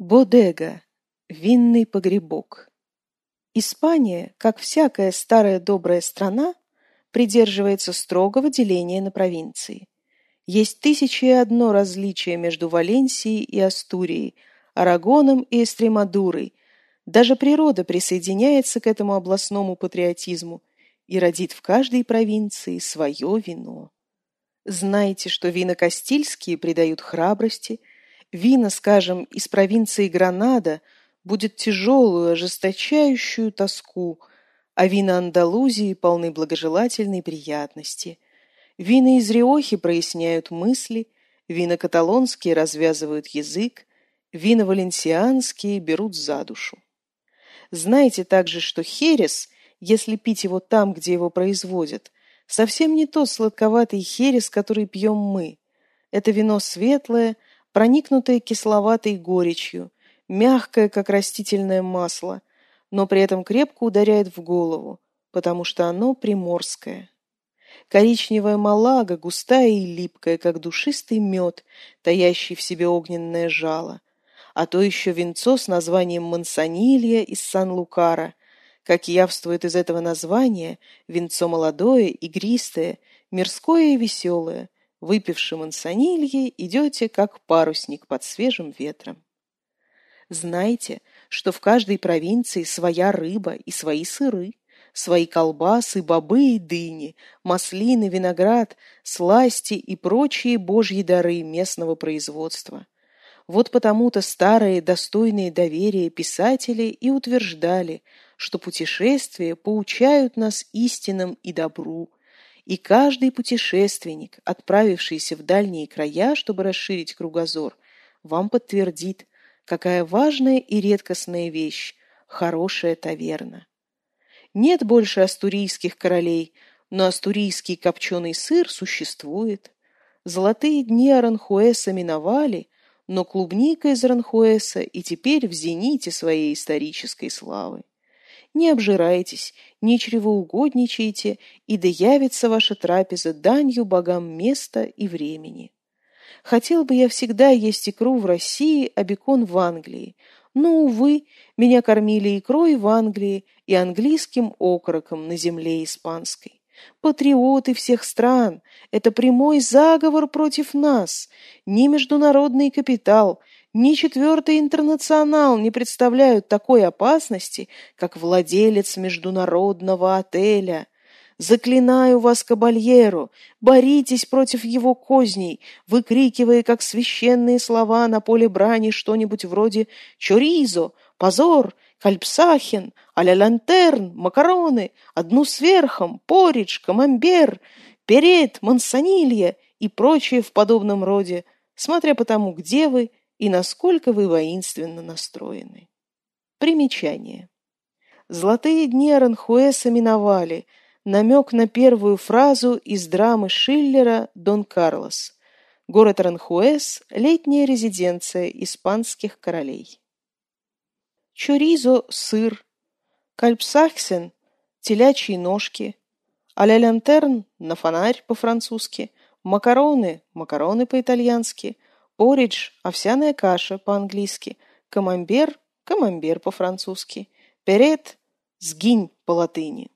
Бодега. Винный погребок. Испания, как всякая старая добрая страна, придерживается строгого деления на провинции. Есть тысячи и одно различие между Валенсией и Астурией, Арагоном и Эстремадурой. Даже природа присоединяется к этому областному патриотизму и родит в каждой провинции свое вино. Знайте, что вина кастильские придают храбрости – Вина, скажем, из провинции Гранада будет тяжелую, ожесточающую тоску, а вина Андалузии полны благожелательной приятности. Вина из Риохи проясняют мысли, вина каталонские развязывают язык, вина валенсианские берут за душу. Знаете также, что херес, если пить его там, где его производят, совсем не тот сладковатый херес, который пьем мы. Это вино светлое – проникнутое кисловатой горечью, мягкое, как растительное масло, но при этом крепко ударяет в голову, потому что оно приморское. Коричневая малага, густая и липкая, как душистый мед, таящий в себе огненное жало, а то еще венцо с названием Мансонилья из Сан-Лукара. Как явствует из этого названия, венцо молодое, игристое, мирское и веселое – Выпивши мансонильи, идете, как парусник под свежим ветром. Знайте, что в каждой провинции своя рыба и свои сыры, свои колбасы, бобы и дыни, маслины, виноград, сласти и прочие божьи дары местного производства. Вот потому-то старые, достойные доверия писатели и утверждали, что путешествия поучают нас истинам и добру, и каждый путешественник, отправившийся в дальние края, чтобы расширить кругозор, вам подтвердит, какая важная и редкостная вещь – хорошая таверна. Нет больше астурийских королей, но астурийский копченый сыр существует. Золотые дни Аранхуэса миновали, но клубника из Аранхуэса и теперь в зените своей исторической славы не обжирайтесь, не чревоугодничайте, и да явится ваша трапеза данью богам места и времени. Хотел бы я всегда есть икру в России, а бекон в Англии. Но, увы, меня кормили икрой в Англии и английским окороком на земле испанской. Патриоты всех стран – это прямой заговор против нас, не международный капитал, ни четвертый интернационал не представляют такой опасности, как владелец международного отеля. Заклинаю вас, кабальеру, боритесь против его козней, выкрикивая, как священные слова на поле брани что-нибудь вроде «Чоризо», «Позор», «Кальпсахен», «Аля лантерн», «Макароны», «Одну сверхом», «Поридж», «Камамбер», «Перед», «Мансонилья» и прочее в подобном роде, смотря по тому, где вы и насколько вы воинственно настроены. Примечание. Золотые дни Аранхуэса миновали. Намек на первую фразу из драмы Шиллера «Дон Карлос». Город Аранхуэс – летняя резиденция испанских королей. Чоризо – сыр. Кальпсахсен – телячьи ножки. Аля лантерн – на фонарь по-французски. Макароны – макароны по-итальянски – Поридж – овсяная каша по-английски, камамбер – камамбер по-французски, перед – сгинь по-латыни.